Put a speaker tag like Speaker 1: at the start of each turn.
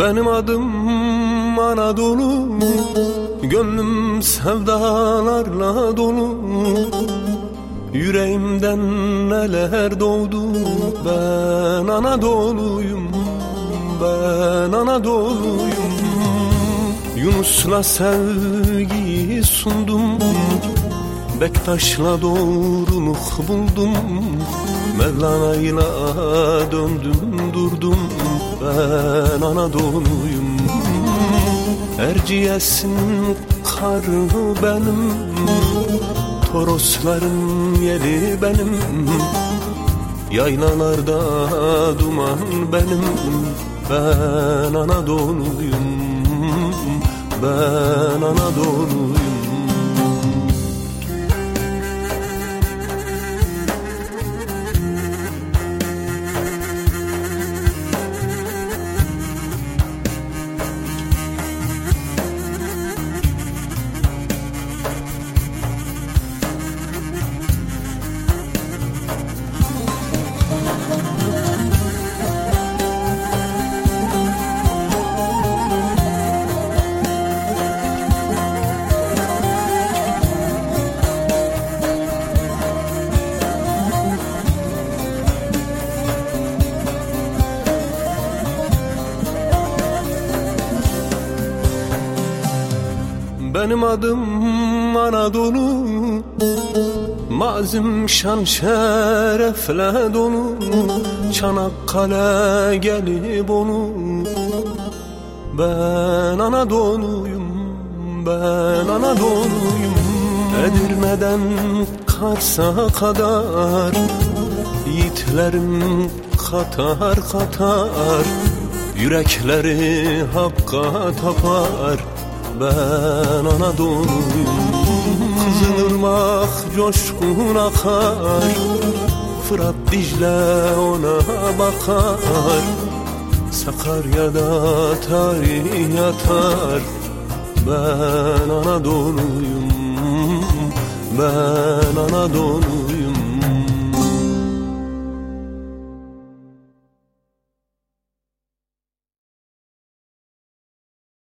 Speaker 1: Benim adım Anadolu Gönlüm sevdalarla dolu. Yüreğimden neler doğdu Ben Anadolu'yum Ben Anadolu'yum. Yunus'la sevgiyi sundum Bektaş'la doğruluk buldum. Mevlana'yla döndüm durdum. Ben Anadolu'yum. Erciyes'in karı benim. Torosların yeli benim. Yaylalarda duman benim. Ben Anadolu'yum. Ben Anadolu'yum Benim adım Anadolu. Mazim şan şerefle dolu. Çanakkale gelip onu. Ben Anadolu'yum Ben Anadolu'yum. Edirne'den Kars'a kadar. Yiğitlerim katar katar. Yürekleri hakka tapar ben Anadolu'yum Kızılırmak coşkun akar. Fırat Dicle ona bakar. Sakarya'da tarih yatar Ben Anadolu'yum Ben Anadolu'yum